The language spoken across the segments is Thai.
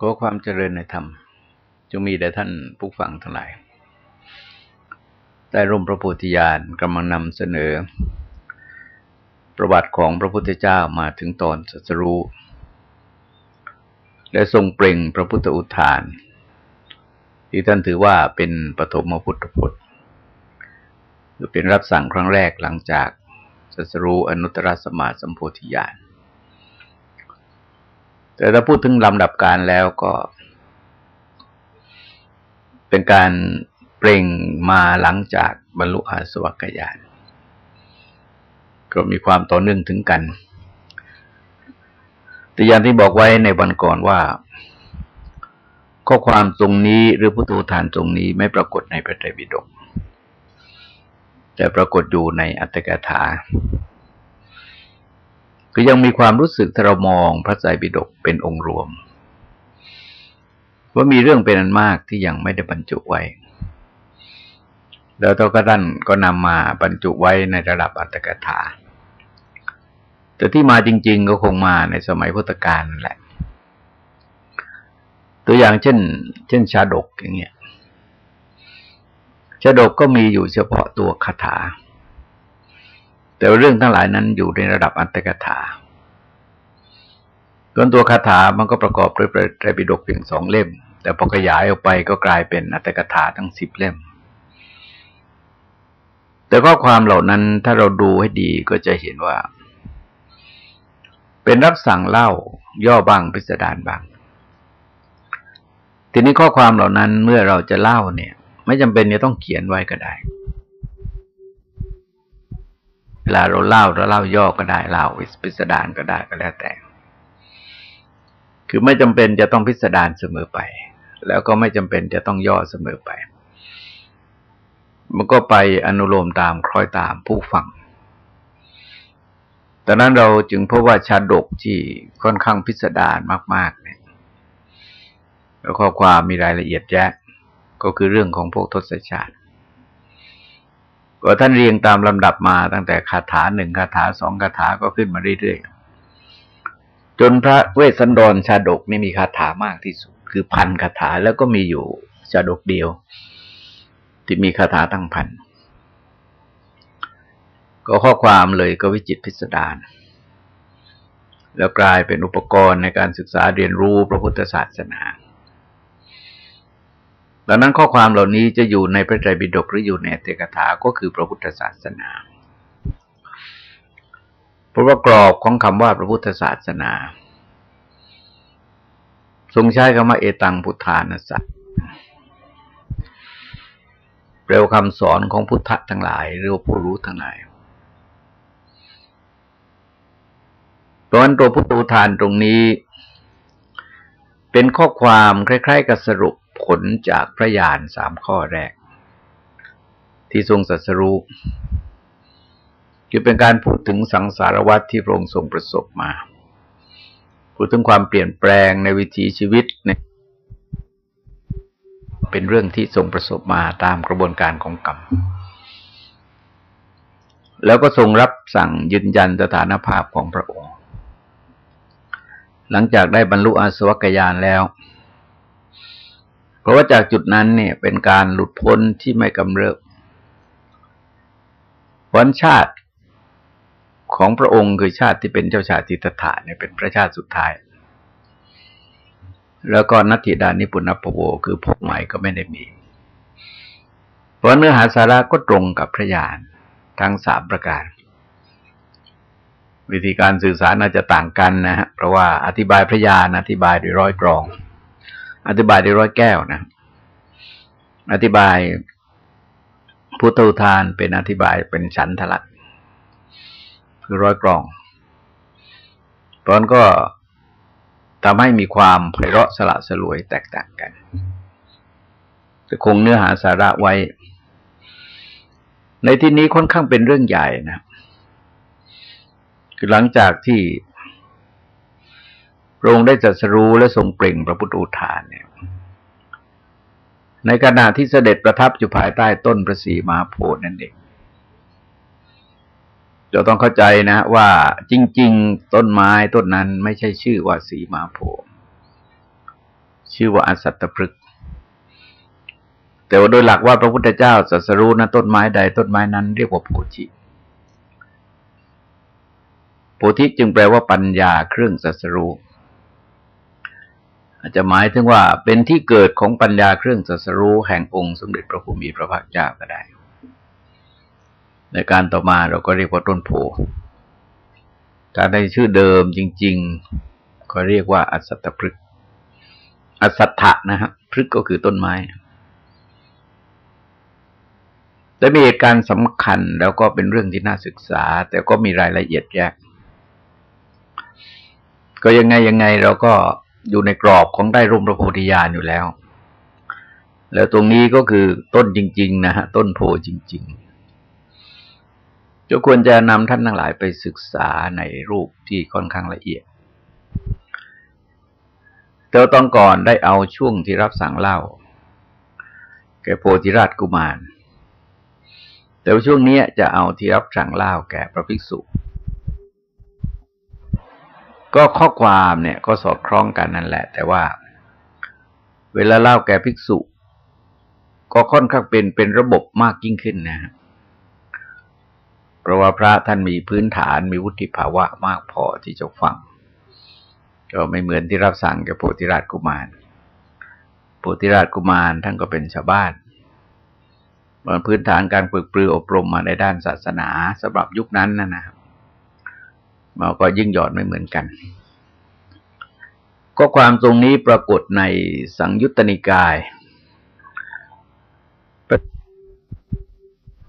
ขอความเจริญในธรรมจงมีแด่ท่านผู้ฟังทั้งหลายได้ร่มพระโพธิญาณกำลังนำเสนอ ประวัติของพระพุทธเจ้ามาถึงตอนสัสรู้และทรงเปล่งพระพุทธอุทาน ที่ท่านถือว่าเป็นปฐมพุทธพจน์คือเป็นรับสั่งครั้งแรกหลังจากสัสรู้อนุตตรสมาสัมโพธิญาณ แต่ถ้าพูดถึงลำดับการแล้วก็ เป็นการเปล่งมาหลังจากบรรลุอาสวัคยานก็มีความต่อเนื่องถึงกัน แต่อย่างที่บอกไว้ในวันก่อนว่า ข้อความตรงนี้หรือพุทธทานตรงนี้ไม่ปรากฏในพระไตรปิฎกแต่ปรากฏอยู่ในอัตถกถา ก็ยังมีความรู้สึกถ้าเรามองพระไตรปิฎกเป็นองค์รวม ว่ามีเรื่องเป็นอันมากที่ยังไม่ได้บรรจุไว้ แล้วตัวกระดันก็นำมาบรรจุไว้ในระดับอัตถกถา แต่ที่มาจริง ๆ ก็คงมาในสมัยพุทธกาลนั่นแหละ ตัวอย่างเช่น เช่นชาดกอย่างเงี้ยชาดกก็มีอยู่เฉพาะตัวคาถา แต่เรื่องทั้งหลายนั้นอยู่ในระดับอัตถกถาส่วนตัวคาถามันก็ประกอบด้วยไตรปิฎกเพียงสองเล่ม แต่พอขยายออกไปก็กลายเป็นอัตถกถาทั้งสิบเล่ม แต่ข้อความเหล่านั้นถ้าเราดูให้ดีก็จะเห็นว่า เป็นรับสั่งเล่าย่อบ้างพิสดารบ้าง ทีนี้ข้อความเหล่านั้นเมื่อเราจะเล่าเนี่ย ไม่จำเป็นจะต้องเขียนไว้ก็ได้ เวลาเราเล่าเราเล่าย่อก็ได้เล่าพิสดารก็ได้ก็แล้วแต่ คือไม่จำเป็นจะต้องพิสดารเสมอไป แล้วก็ไม่จำเป็นจะต้องย่อเสมอไป มันก็ไปอนุโลมตามคล้อยตามผู้ฟังแต่นั้นเราจึงพบว่าชาดกที่ค่อนข้างพิสดารมาก ๆ เนี่ยแล้วข้อความมีรายละเอียดแยะก็คือเรื่องของพวกทศชาติ ก็ท่านเรียงตามลำดับมาตั้งแต่คาถาหนึ่งคาถาสองคาถาก็ขึ้นมาเรื่อยๆ จนพระเวสสันดรชาดกนี่มีคาถามากที่สุด คือพันคาถาแล้วก็มีอยู่ชาดกเดียว ที่มีคาถาตั้งพัน ก็ข้อความเลยก็วิจิตพิสดารแล้วกลายเป็นอุปกรณ์ในการศึกษาเรียนรู้พระพุทธศาสนา ดังนั้นข้อความเหล่านี้จะอยู่ในพระไตรปิฎกหรืออยู่ในเตกถาก็คือพระพุทธศาสนา เพราะว่ากรอบของคำว่าพระพุทธศาสนา ทรงใช้คำว่าเอตังพุทธานัสัตเปลวคำสอนของพุทธทั้งหลาย หรือผู้รู้ทั้งหลายเพราะนั้นตัวพุทธทานตรงนี้ เป็นข้อความคล้าย ๆ กับสรุป ผลจากพระญาณสามข้อแรก ที่ทรงสัสรู้คือเป็นการพูดถึงสังสารวัฏที่พระองค์ทรงประสบมา พูดถึงความเปลี่ยนแปลงในวิถีชีวิตเนี่ยเป็นเรื่องที่ทรงประสบมาตามกระบวนการของกรรม แล้วก็ทรงรับสั่งยืนยันสถานภาพของพระองค์ หลังจากได้บรรลุอาสวัคยานแล้ว เพราะว่าจากจุดนั้นเนี่ยเป็นการหลุดพ้นที่ไม่กำเริบวันชาติของพระองค์คือชาติที่เป็นเจ้าชาติติถาเนี่ยเป็นพระชาติสุดท้าย แล้วก็นัตถิดานิปุณพโวคือพบใหม่ก็ไม่ได้มี เพราะเนื้อหาสาระก็ตรงกับพระญาณทั้งสามประการ วิธีการสื่อสารอาจจะต่างกันนะฮะเพราะว่าอธิบายพระญาณอธิบายด้วยร้อยกรอง อธิบายในร้อยแก้วนะ อธิบายพุทธทานเป็นอธิบายเป็นฉันทลักคือร้อยกรอง ตอนก็ทำให้มีความไพเราะสละสลวยแตกต่างกันจะคงเนื้อหาสาระไว้ ในที่นี้ค่อนข้างเป็นเรื่องใหญ่นะ คือหลังจากที่ พระองค์ได้จัดสรู้และทรงเปล่งพระพุทธอุทานเนี่ยในขณะที่เสด็จประทับอยู่ภายใต้ต้นพระศรีมาโพธิ์นั่นเองเราต้องเข้าใจนะว่าจริง ๆ ต้นไม้ต้นนั้นไม่ใช่ชื่อว่าสีมาโพชื่อว่าอสัตตพฤกษ์แต่ว่าโดยหลักว่าพระพุทธเจ้าสัสรู้นะต้นไม้ใดต้นไม้นั้นเรียกว่าโพธิโพธิจึงแปลว่าปัญญาเครื่องสัสรู้ อาจจะหมายถึงว่าเป็นที่เกิดของปัญญาเครื่องสัสรู้แห่งองค์สมเด็จพระพุทธมีพระภาคเจ้าก็ได้ ในการต่อมาเราก็เรียกว่าต้นโพถ้าได้ชื่อเดิมจริง ๆ ก็เรียกว่า อัสัตตพฤกษ์อัสัตถะนะฮะพฤกษ์ก็คือต้นไม้แต่มีเหตุการณ์สำคัญแล้วก็เป็นเรื่องที่น่าศึกษา แต่ก็มีรายละเอียดแยก ก็ยังไงยังไงเราก็ อยู่ในกรอบของได้ร่มพระโพธิญาณอยู่แล้ว แล้วตรงนี้ก็คือต้นจริง ๆ นะฮะต้นโพจริงๆจะควรจะนำท่านทั้งหลายไปศึกษาในรูปที่ค่อนข้างละเอียดแต่ตองก่อนได้เอาช่วงที่รับสั่งเล่า แก่โพธิราชกุมาร แต่ว่าช่วงนี้จะเอาที่รับสั่งเล่าแก่พระภิกษุ ก็ข้อความเนี่ยก็สอดคล้องกันนั่นแหละ แต่ว่า เวลาเล่าแก่ภิกษุ ก็ค่อนข้างเป็นเป็นระบบมากยิ่งขึ้นนะเพราะว่าพระท่านมีพื้นฐานมีวุฒิภาวะมากพอที่จะฟัง ก็ไม่เหมือนที่รับสั่งแก่โพธิราชกุมารโพธิราชกุมารท่านก็เป็นชาวบ้านมันพื้นฐานการฝึกปรืออบรมมาในด้านศาสนาสำหรับยุคนั้นนะนะครับ มันก็ยิ่งหยอดไม่เหมือนกัน ก็ความตรงนี้ปรากฏในสังยุตตนิกาย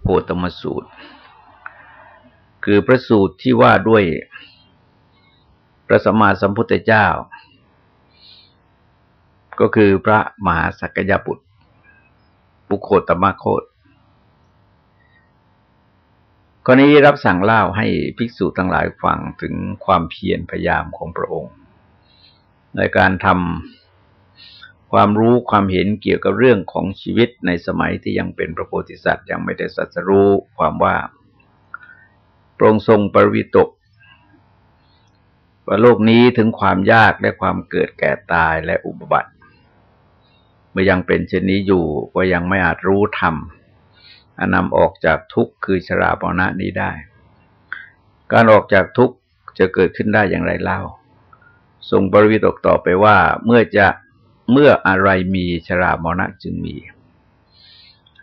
โพตมสูตร คือพระสูตรที่ว่าด้วยพระสัมมาสัมพุทธเจ้า ก็คือพระมหาสักยบุตรปุโคตมะโคต กรณีรับสั่งเล่าให้ภิกษุทั้งหลายฟังถึงความเพียรพยายามของพระองค์ ในการทำความรู้ความเห็นเกี่ยวกับเรื่องของชีวิตในสมัยที่ยังเป็นพระโพธิสัตว์ยังไม่ได้สัสรู้ความว่าโปรงทรงปรวิตกว่าโลกนี้ถึงความยากและความเกิดแก่ตายและอุบัติเมื่อยังเป็นเช่นนี้อยู่ก็ยังไม่อาจรู้ธรรม นนำออกจากทุกข์คือชราปณะนี้ได้ การออกจากทุกข์จะเกิดขึ้นได้อย่างไรเล่า ทรงบริวิตกต่อไปว่าเมื่อจะเมื่ออะไรมีชรามรณะจึงมี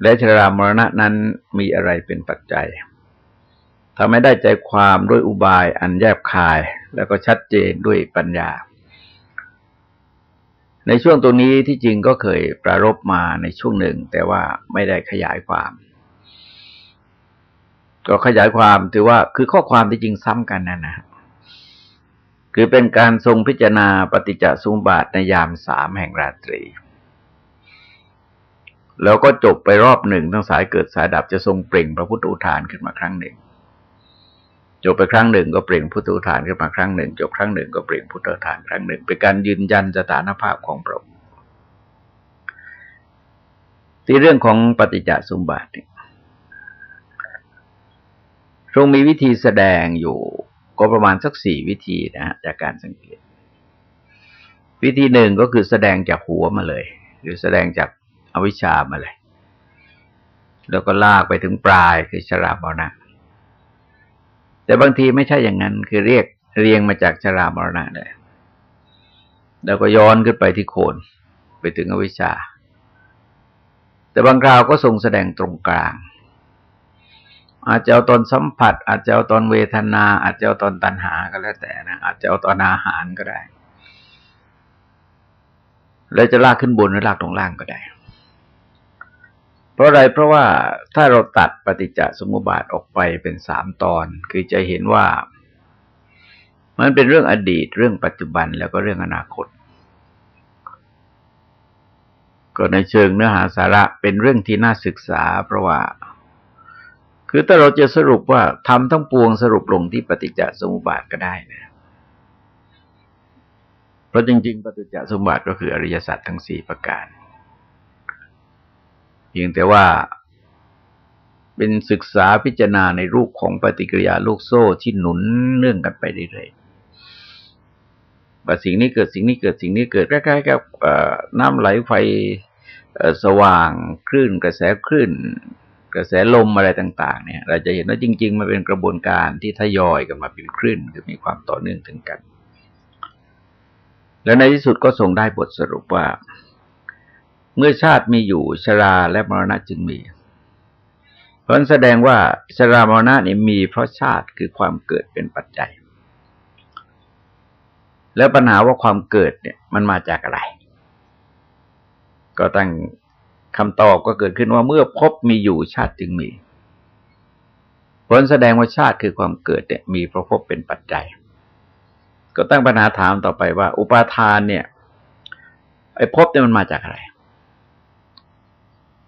และชรามรณะนั้นมีอะไรเป็นปัจจัยทำให้ได้ใจความด้วยอุบายอันแยบคาย แล้วก็ชัดเจนด้วยปัญญา ในช่วงตรงนี้ที่จริงก็เคยปรารบมาในช่วงหนึ่ง แต่ว่าไม่ได้ขยายความ ก็ขยายความถือว่าคือข้อความที่จริงซ้ำกันนั่นนะคือเป็นการทรงพิจารณาปฏิจจสมบาทในยามสามแห่งราตรี แล้วก็จบไปรอบหนึ่งทั้งสายเกิดสายดับจะทรงเปล่งพระพุทธอุทานขึ้นมาครั้งหนึ่ง จบไปครั้งหนึ่งก็เปล่งพุทธอุทานขึ้นมาครั้งหนึ่ง จบครั้งหนึ่งก็เปล่งพุทธอุทานครั้งหนึ่ง เป็นการยืนยันสถานภาพของพระองค์ที่เรื่องของปฏิจจสมบาทเนี่ย ทรงมีวิธีแสดงอยู่ ก็ประมาณสักสี่วิธีนะฮะจากการสังเกต วิธีหนึ่งก็คือแสดงจากหัวมาเลย หรือแสดงจากอวิชชามาเลย แล้วก็ลากไปถึงปลายคือชราบรณะแต่บางทีไม่ใช่อย่างนั้นคือเรียกเรียงมาจากชรามรณะเลยแล้วก็ย้อนขึ้นไปที่โคนไปถึงอวิชชา แต่บางคราวก็ทรงแสดงตรงกลาง อาจจะเอาตอนสัมผัส อาจจะเอาตอนเวทนา อาจจะเอาตอนตัณหาก็แล้วแต่นะ อาจจะเอาตอนอาหารก็ได้ แล้วจะลากขึ้นบนหรือลากตรงล่างก็ได้ เพราะอะไรเพราะว่าถ้าเราตัดปฏิจจสมุปบาทออกไปเป็นสามตอน คือจะเห็นว่า มันเป็นเรื่องอดีต เรื่องปัจจุบันแล้วก็เรื่องอนาคตก็ในเชิงเนื้อหาสาระเป็นเรื่องที่น่าศึกษา เพราะว่า คือถ้าเราจะสรุปว่าทำทั้งปวงสรุปลงที่ปฏิจจสมุปบาทก็ได้นะ เพราะจริง ๆ ปฏิจจสมุปบาทก็คืออริยสัจทั้งสี่ประการเพียงแต่ว่าเป็นศึกษาพิจารณาในรูปของปฏิกิริยาลูกโซ่ที่หนุนเนื่องกันไปเรื่อยๆว่าสิ่งนี้เกิดสิ่งนี้เกิดสิ่งนี้เกิดใกล้ๆกับน้ำไหลไฟสว่างคลื่นกระแสคลื่น กระแสลมอะไรต่าง ๆ เนี่ย เราจะเห็นว่าจริง ๆ มันเป็นกระบวนการที่ทยอยกันมาเป็นคลื่นคือมีความต่อเนื่องถึงกัน แล้วในที่สุดก็ส่งได้บทสรุปว่า เมื่อชาติมีอยู่ชราและมรณะจึงมี เพราะแสดงว่าชรามรณะนี่มีเพราะชาติคือความเกิดเป็นปัจจัย แล้วปัญหาว่าความเกิดเนี่ยมันมาจากอะไร ก็ตั้ง คำตอบก็เกิดขึ้นว่าเมื่อพบมีอยู่ชาติจึงมีผลแสดงว่าชาติคือความเกิดเนี่ยมีเพราะพบเป็นปัจจัย ก็ตั้งปัญหาถามต่อไปว่า อุปาทานเนี่ย ไอ้พบเนี่ยมันมาจากอะไร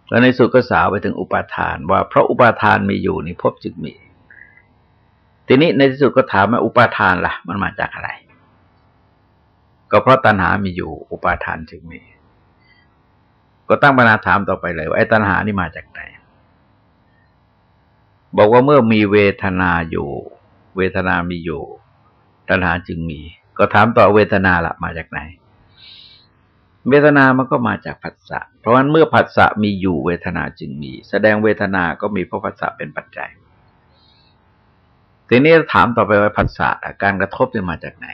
แล้วในสุดก็สาวไปถึงอุปาทาน ว่าเพราะอุปาทานมีอยู่นี่พบจึงมี ทีนี้ในที่สุดก็ถามว่าอุปาทานละ่ะ มันมาจากอะไร ก็เพราะตัณหามีอยู่ อุปาทานจึงมี ก็ตั้งปัญหาถามต่อไปเลยว่าไอ้ตัณหานี่มาจากไหน บอกว่าเมื่อมีเวทนาอยู่ เวทนามีอยู่ ตัณหาจึงมี ก็ถามต่อเวทนาละมาจากไหน เวทนามันก็มาจากผัสสะ เพราะฉะนั้นเมื่อผัสสะมีอยู่เวทนาจึงมี แสดงเวทนาก็มีเพราะผัสสะเป็นปัจจัยทีนี้ถามต่อไปว่าผัสสะการกระทบจะมาจากไหน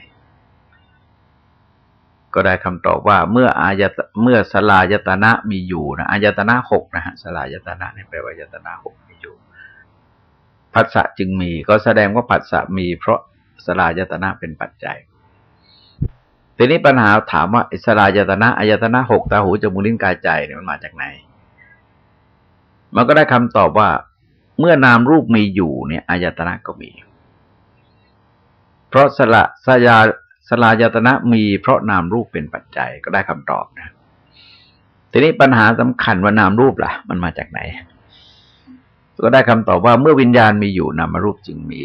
ก็ได้คำตอบว่าเมื่ออายตเมื่อสลายตนะมีอยู่นะอายตนะหกนะฮะสลายตนะนี่แปลว่ายตนะหกมีอยู่ผัสสะจึงมี ก็แสดงว่าผัสสะมี เพราะสลายตนะเป็นปัจจัยทีนี้ปัญหาถามว่าสลายตนะอายตนะหกตาหูจมูกลิ้นกายใจเนี่ยมันมาจากไหน มันก็ได้คำตอบว่า เมื่อนามรูปมีอยู่เนี่ยอายตนะก็มี เพราะสละสยา สลายตนะมีเพราะนามรูปเป็นปัจจัยก็ได้คำตอบนะ ทีนี้ปัญหาสำคัญว่านามรูปล่ะ มันมาจากไหน ก็ได้คำตอบว่าเมื่อวิญญาณมีอยู่นามรูปจึงมี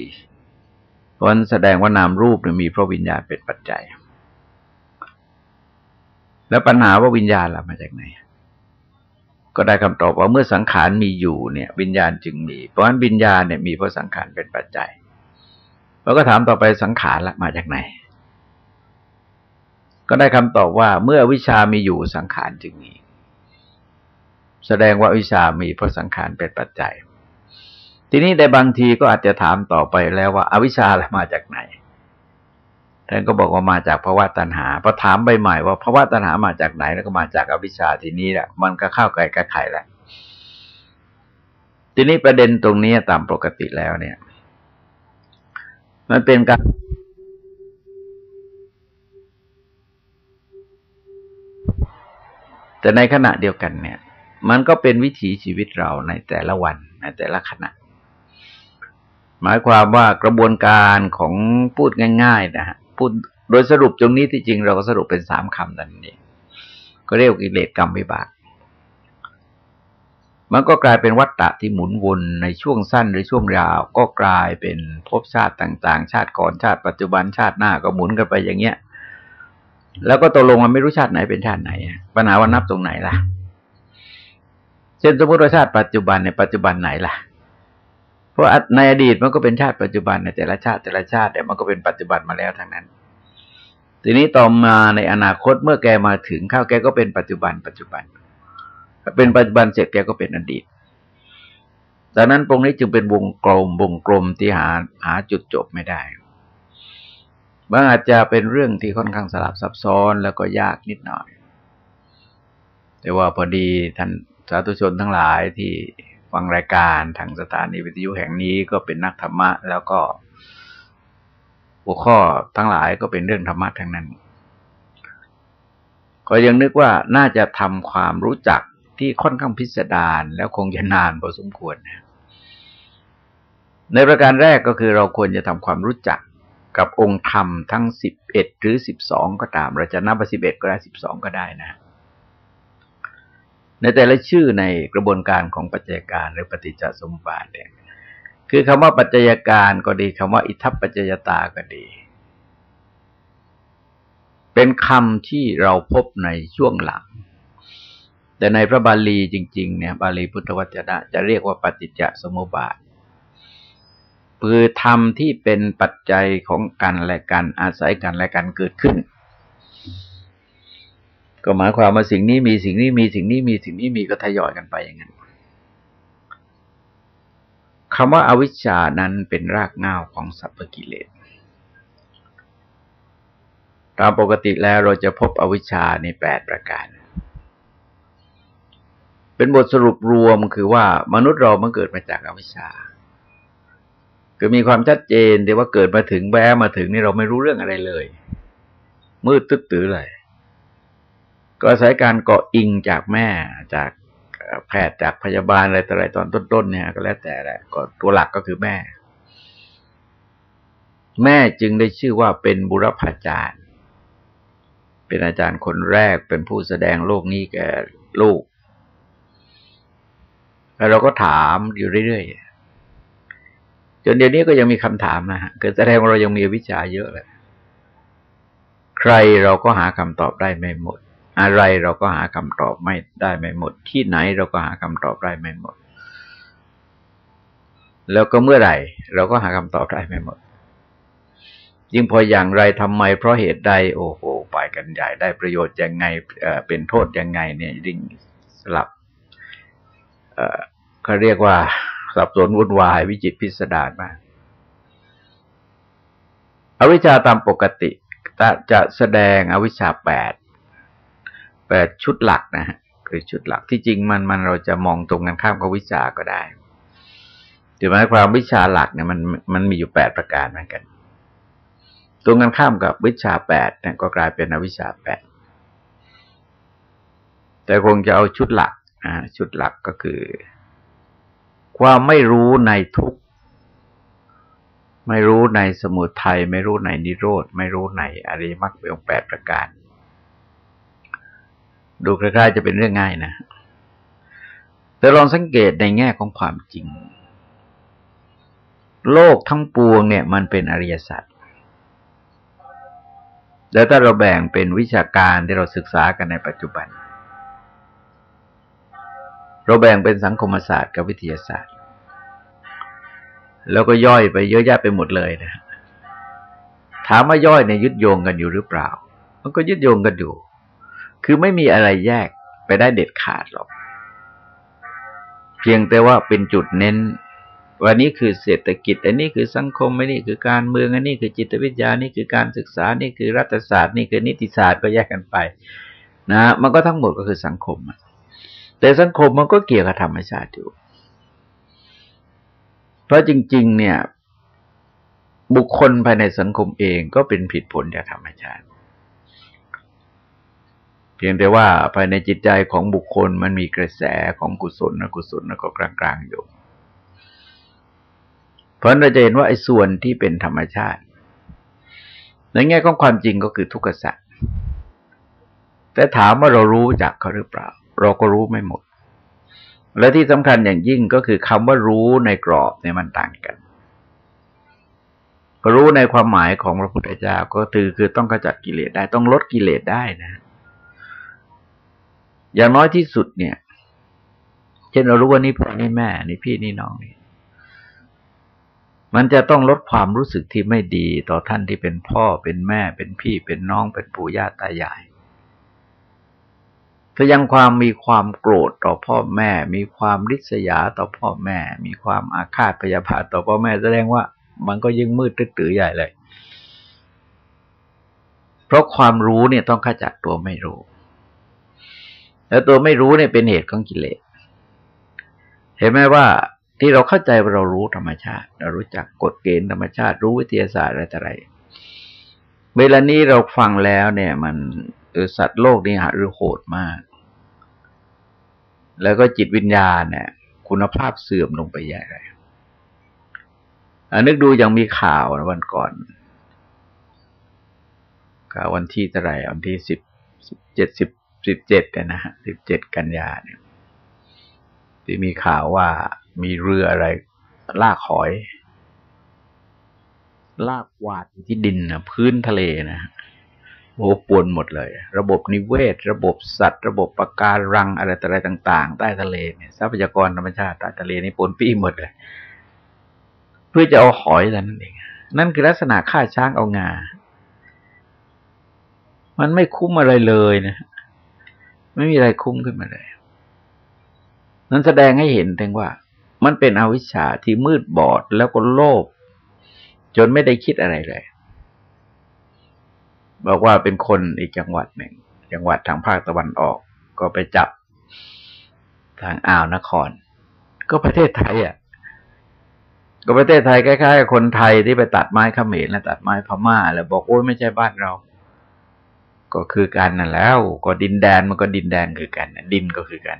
เพราะนั้นแสดงว่านามรูปมีเพราะวิญญาณเป็นปัจจัย แล้วปัญหาว่าวิญญาณล่ะมาจากไหน ก็ได้คำตอบว่าเมื่อสังขารมีอยู่เนี่ย วิญญาณจึงมี เพราะฉะนั้นวิญญาณเนี่ยมีเพราะสังขารเป็นปัจจัยเราก็ถามต่อไปสังขารละมาจากไหน ก็ได้คำตอบว่าเมื่อวิชามีอยู่สังขารจึงมี แสดงว่าวิชามีเพราะสังขารเป็นปัจจัย ทีนี้ในบางทีก็อาจจะถามต่อไปแล้วว่าอาวิชามาจากไหนท่านก็บอกว่ามาจากภาวะตัณหาพอถามใบใหม่ว่าภาวะตัณหามาจากไหนแล้วก็มาจากอวิชชาทีนี้แหละมันก็เข้าไก่กระไข่แล้วทีนี้ประเด็นตรงนี้ตามปกติแล้วเนี่ย มันเป็นการ แต่ในขณะเดียวกันเนี่ย มันก็เป็นวิถีชีวิตเราในแต่ละวันในแต่ละขณะ หมายความว่ากระบวนการของพูดง่าย ๆ นะฮะพูดโดยสรุปตรงนี้ที่จริงเราก็สรุปเป็นสามคำนั่นเองก็เรียกกิเลสกรรมวิบาก มันก็กลายเป็นวัฏฏะที่หมุนวนในช่วงสั้นหรือช่วงยาว ก็กลายเป็นภพชาติต่าง ๆ ชาติก่อนชาติปัจจุบันชาติหน้าก็หมุนกันไปอย่างเงี้ย แล้วก็ตกลงมันไม่รู้ชาติไหนเป็นชาติไหน ปัญหาว่านับตรงไหนล่ะ เช่นสมมติว่าชาติปัจจุบันในปัจจุบันไหนล่ะ เพราะในอดีตมันก็เป็นชาติปัจจุบันในแต่ละชาติแต่ละชาติแต่มันก็เป็นปัจจุบันมาแล้วทั้งนั้น ทีนี้ต่อมาในอนาคตเมื่อแกมาถึงข้าวแกก็เป็นปัจจุบัน ปัจจุบัน เป็นปัจจุบันเสร็จแกก็เป็นอดีตดังนั้นตรงนี้จึงเป็นวงกลมวงกลมที่หาหาจุดจบไม่ได้ บางอาจจะเป็นเรื่องที่ค่อนข้างสลับซับซ้อนแล้วก็ยากนิดหน่อย แต่ว่าพอดีท่านสาธุชนทั้งหลายที่ฟังรายการทางสถานีวิทยุแห่งนี้ก็เป็นนักธรรมะ แล้วก็ หัวข้อทั้งหลายก็เป็นเรื่องธรรมะทั้งนั้น ก็ยังนึกว่าน่าจะทำความรู้จักที่ค่อนข้างพิสดารแล้วคงจะนานพอสมควร ในประการแรกก็คือเราควรจะทำความรู้จัก กับองค์ธรรมทั้งสิบเอ็ดหรือสิบสองก็ตาม เราจะนับว่าสิบเอ็ดก็ได้สิบสองก็ได้นะ ในแต่ละชื่อในกระบวนการของปัจจัยการหรือปฏิจจสมบาทเนี่ยคือคำว่าปัจจัยการก็ดีคำว่าอิทัปปัจจยตาก็ดี เป็นคำที่เราพบในช่วงหลัง แต่ในพระบาลีจริง ๆ เนี่ย บาลีพุทธวจนะจะเรียกว่าปฏิจจสมุปบาท คือธรรมที่เป็นปัจจัยของกันและกันอาศัยกันและกันเกิดขึ้น ก็หมายความว่าสิ่งนี้มีสิ่งนี้มีสิ่งนี้มีสิ่งนี้มีก็ทยอยกันไปอย่างนั้นคำว่าอาวิชชานั้นเป็นรากเหง้าของสัพพกิเลสตามปกติแล้วเราจะพบอวิชชาในแปดประการ เป็นบทสรุปรวมคือว่ามนุษย์เรามันเกิดมาจากอวิชชา คือมีความชัดเจนแต่ว่าเกิดมาถึงแวมาถึงนี่เราไม่รู้เรื่องอะไรเลย มืดตึ๊ดตื้อเลย ก็อาศัยการเกาะอิงจากแม่จากแพทย์จากพยาบาลอะไรต่ออะไรตอนต้นๆเนี่ย ก็แล้วแต่แหละก็ตัวหลักก็คือแม่ แม่จึงได้ชื่อว่าเป็นบุรพาจารย์ เป็นอาจารย์คนแรกเป็นผู้แสดงโลกนี้แก่ลูก แล้วเราก็ถามอยู่เรื่อยๆ จนเดี๋ยวนี้ก็ยังมีคำถามนะฮะเกิดแสดงว่าเรายังมีวิชาเยอะเลยใครเราก็หาคำตอบได้ไม่หมด อะไรเราก็หาคำตอบไม่ได้ไม่หมด ที่ไหนเราก็หาคำตอบได้ไม่หมด แล้วก็เมื่อไหร่ เราก็หาคำตอบได้ไม่หมดยิ่งพออย่างไรทำไมเพราะเหตุใดโอ้โหไปกันใหญ่ได้ประโยชน์ยังไงเป็นโทษยังไงเนี่ยยิ่งสลับเขาเรียกว่า สับสนวุ่นวาย วิจิตพิสดารมาก อวิชชาตามปกติจะแสดงอวิชชาแปดแปดชุดหลักนะฮะคือชุดหลักที่จริงมันมันเราจะมองตรงกันข้ามกับวิชาก็ได้ถือหมายความวิชาหลักเนี่ยมันมันมีอยู่แปดประการเหมือนกัน ตรงกันข้ามกับวิชาแปดเนี่ยก็กลายเป็นอวิชาแปดแต่คงจะเอาชุดหลักอ่าชุดหลักก็คือ ความไม่รู้ในทุกไม่รู้ในสมุทัยไม่รู้ในนิโรธ ไม่รู้ในอริมักเป็นแปดประการ ดูคล้ายๆจะเป็นเรื่องง่ายนะ แต่ลองสังเกตในแง่ของความจริง โลกทั้งปวงเนี่ย มันเป็นอริยสัจแล้วถ้าเราแบ่งเป็นวิชาการที่เราศึกษากันในปัจจุบันเเราแบ่งเป็นสังคมศาสตร์กับวิทยาศาสตร์ แล้วก็ย่อยไปเยอะแยะไปหมดเลยนะ ถามว่าย่อยในยึดโยงกันอยู่หรือเปล่า มันก็ยึดโยงกันอยู่ คือไม่มีอะไรแยกไปได้เด็ดขาดหรอก เพียงแต่ว่าเป็นจุดเน้นวันนี้คือเศรษฐกิจ อันนี้คือสังคมอันนี้คือการเมือง อันนี้คือจิตวิทยา นี่คือการศึกษา นี่คือรัฐศาสตร์ นี่คือนิติศาสตร์ก็แยกกันไป นะ มันก็ทั้งหมดก็คือสังคม แต่สังคมมันก็เกี่ยวกับธรรมชาติอยู่ เพราะจริง ๆ เนี่ย บุคคลภายในสังคมเองก็เป็นผิดผลจากธรรมชาติ เพียงแต่ว่าภายในจิตใจของบุคคลมันมีกระแสของกุศลอกุศลแล้วก็กลางๆอยู่ เพราะเราจะเห็นว่าไอ้ส่วนที่เป็นธรรมชาติในแง่ของความจริงก็คือทุกขสัตว์แต่ถามว่าเรารู้จักเขาหรือเปล่า เราก็รู้ไม่หมด และที่สำคัญอย่างยิ่งก็คือคำว่ารู้ในกรอบเนี่ยมันต่างกัน รู้ในความหมายของพระพุทธเจ้าก็คือคือต้องกระจัดกิเลสได้ต้องลดกิเลสได้นะ อย่างน้อยที่สุดเนี่ย เช่นเรารู้ว่านี่พ่อนี่แม่นี่พี่นี่น้องนี่มันจะต้องลดความรู้สึกที่ไม่ดีต่อท่านที่เป็นพ่อเป็นแม่เป็นพี่เป็นน้องเป็นปู่ย่าตายาย ถ้ายังความมีความโกรธต่อพ่อแม่ มีความริษยาต่อพ่อแม่ มีความอาฆาตพยาบาทต่อพ่อแม่แสดงว่า มันก็ยิ่งมืดตื้อใหญ่เลย เพราะความรู้เนี่ยต้องขจัดตัวไม่รู้ แล้วตัวไม่รู้เนี่ยเป็นเหตุของกิเลส เห็นไหมว่าที่เราเข้าใจว่าเรารู้ธรรมชาติ เรารู้จักกฎเกณฑ์ธรรมชาติ รู้วิทยาศาสตร์อะไรต่ออะไร เวลานี้เราฟังแล้วเนี่ย มันสัตว์โลกนี่หารือโหดมาก แล้วก็จิตวิญญาณเนี่ยคุณภาพเสื่อมลงไปใหญ่เลยนึกดูยังมีข่าววันก่อนข่าววันที่เท่าไหร่วันที่สิบเจ็ดสิบสิบเจ็ดนะฮะสิบเจ็ดกันยาเนี่ยที่มีข่าวว่ามีเรืออะไร ลากหอย ลากวาดที่ดินนะพื้นทะเลนะ โอ้ปวนหมดเลย ระบบนิเวศ ระบบสัตว์ ระบบปะการังอะไรต่อะไรต่าง ๆ ใต้ทะเลเนี่ยทรัพยากรธรรมชาติใต้ทะเลนี่ปนปี้หมดเลย เพื่อจะเอาหอยนั่นเอง นั่นคือลักษณะฆ่าช้างเอางา มันไม่คุ้มอะไรเลยนะไม่มีอะไรคุ้มขึ้นมาเลย นั้นแสดงให้เห็นถึงว่า มันเป็นอวิชชาที่มืดบอดแล้วก็โลภจนไม่ได้คิดอะไรเลย บอกว่าเป็นคนอีกจังหวัดหนึ่ง จังหวัดทางภาคตะวันออก ก็ไปจับทางอ่าวนคร ก็ประเทศไทยอะ ก็ประเทศไทยคล้ายๆกับคนไทยที่ไปตัดไม้ขมรและตัดไม้พม่า แล้วบอกโอ้ยไม่ใช่บ้านเรา ก็คือกันนั่นแล้ว ก็ดินแดนมันก็ดินแดนคือกันดินก็คือกัน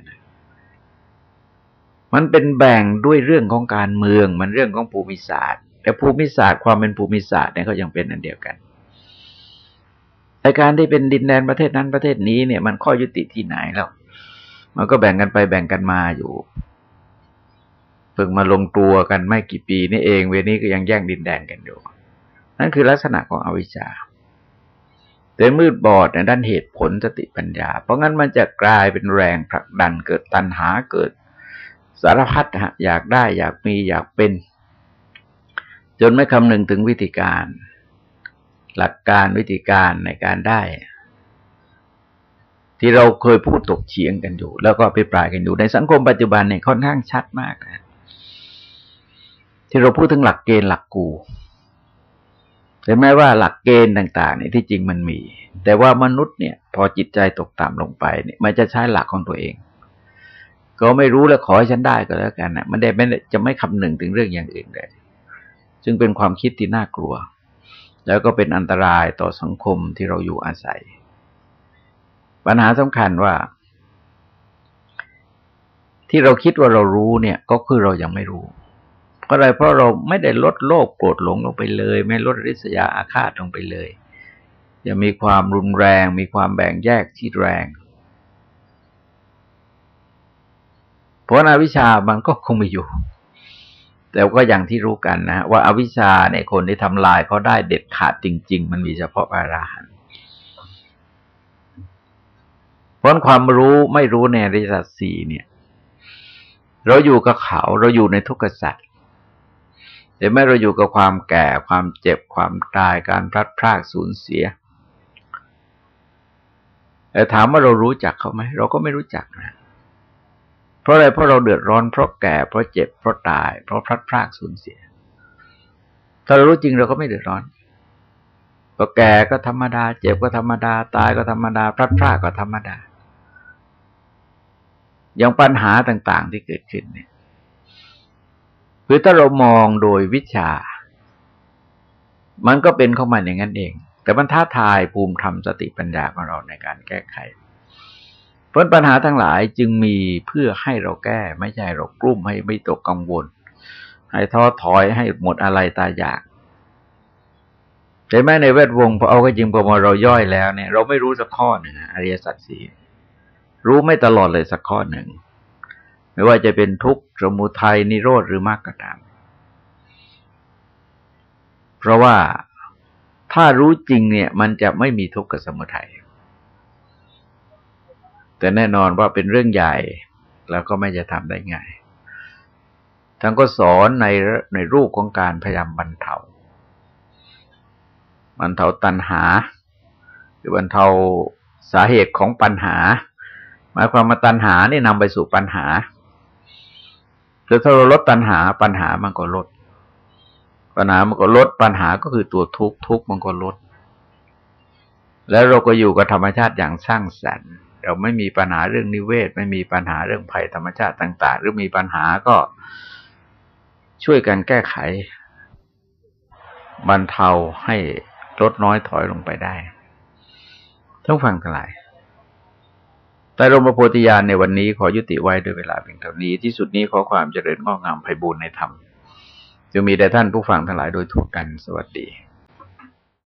มันเป็นแบ่งด้วยเรื่องของการเมือง มันเรื่องของภูมิศาสตร์ แต่ภูมิศาสตร์ความเป็นภูมิศาสตร์เนี่ยก็ยังเป็นอันเดียวกัน การที่เป็นดินแดนประเทศนั้นประเทศนี้เนี่ยมันข้อยุติที่ไหนแล้ว มันก็แบ่งกันไปแบ่งกันมาอยู่เพิ่งมาลงตัวกันไม่กี่ปีนี่เอง เวนี้ก็ยังแย่งดินแดนกันอยู่ นั่นคือลักษณะของอวิชชาแต่มืดบอดในด้านเหตุผลสติปัญญา เพราะงั้นมันจะกลายเป็นแรงผลักดันเกิดตัณหาเกิดสารพัดฮะอยากได้อยากมีอยากเป็น จนไม่คำนึงถึงวิธีการ หลักการวิธีการในการได้ ที่เราเคยพูดตกเฉียงกันอยู่ แล้วก็ไปปลายกันอยู่ในสังคมปัจจุบันเนี่ยค่อนข้างชัดมากนะที่เราพูดถึงหลักเกณฑ์หลักกูแต่แม้ว่าหลักเกณฑ์ต่าง ๆ เนี่ยที่จริงมันมี แต่ว่ามนุษย์เนี่ย พอจิตใจตกต่ำลงไปเนี่ยมันจะใช้หลักของตัวเอง ก็ไม่รู้แล้วขอให้ฉันได้ก็แล้วกันนะมันได้ไม่จะไม่คำหนึ่งถึงเรื่องอย่างอื่นเลยซึ่งเป็นความคิดที่น่ากลัว แล้วก็เป็นอันตรายต่อสังคมที่เราอยู่อาศัย ปัญหาสำคัญว่า ที่เราคิดว่าเรารู้เนี่ยก็คือเรายังไม่รู้เพราะอะไรเพราะเราไม่ได้ลดโลภโกรธหลงลงไปเลย ไม่ลดริษยาอาฆาตลงไปเลยยังมีความรุนแรง มีความแบ่งแยกที่แรง เพราะอาวิชามันก็คงไม่อยู่ แต่ก็อย่างที่รู้กันนะว่าอาวิชชาในคนที่ทำลายเขาได้เด็ดขาดจริง ๆ มันมีเฉพาะอาราหันเพราะความรู้ไม่รู้ในริสัจสี่เนี่ย เราอยู่กับเขาเราอยู่ในทุกขสัจแต่ไม่เราอยู่กับความแก่ความเจ็บความตายการพลัดพรากสูญเสียแต่ถามว่าเรารู้จักเขาไหมเราก็ไม่รู้จักนะเราะอะไรเพราะเราเดือดร้อนเพราะแก่เพราะเจ็บเพราะตาย เพราะพลัดพรากสูญเสีย ถ้าเรารู้จริงเราก็ไม่เดือดร้อนพอแก่ก็ธรรมดา เจ็บก็ธรรมดา ตายก็ธรรมดา พลัดพรากก็ธรรมดา อย่างปัญหาต่าง ๆ ที่เกิดขึ้นเนี่ยคือถ้าเรามองโดยวิชา มันก็เป็นเข้ามาอย่างนั้นเอง แต่มันท้าทายภูมิธรรมสติปัญญาของเราในการแก้ไข เพราะปัญหาทั้งหลายจึงมีเพื่อให้เราแก้ ไม่ใช่เรากลุ้มให้ไม่ตกกังวล ให้ท้อถอยให้หมดอะไรตายอยากแต่แม้ในแวดวงพอเอาก็จริงพอมาเราย่อยแล้วเนี่ย เราไม่รู้สักข้อหนึ่งอริยสัจสี่รู้ไม่ตลอดเลยสักข้อหนึ่ง ไม่ว่าจะเป็นทุกข์สมุทัยนิโรธหรือมรรคก็ตาม เพราะว่าถ้ารู้จริงเนี่ย มันจะไม่มีทุกข์กับสมุทัย แต่แน่นอนว่าเป็นเรื่องใหญ่ แล้วก็ไม่จะทำได้ง่ายทั้งก็สอนในในรูปของการพยายามบรรเทาบรรเทาตัณหา หรือบรรเทาสาเหตุของปัญหา หมายความมาตัณหานี่นำไปสู่ปัญหาคือถ้าเราลดตัณหาปัญหามันก็ลด ปัญหามันก็ลดปัญหาก็คือตัวทุกข์ทุกข์มันก็ลด แล้วเราก็อยู่กับธรรมชาติอย่างสร้างสรรค์ เราไม่มีปัญหาเรื่องนิเวศ ไม่มีปัญหาเรื่องภัยธรรมชาติต่าง ๆ หรือมีปัญหาก็ช่วยกันแก้ไขบรรเทาให้ลดน้อยถอยลงไปได้ต้องฟังทั้งหลายแต่รมโพธิญาณในวันนี้ขอยุติไว้ด้วยเวลาเพียงเท่านี้ ที่สุดนี้ขอความเจริญงอกงามไพบูรณ์ในธรรมจะมีแด่ท่านผู้ฟังทั้งหลายโดยทั่วกันสวัสดี